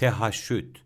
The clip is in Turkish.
tehaşüt,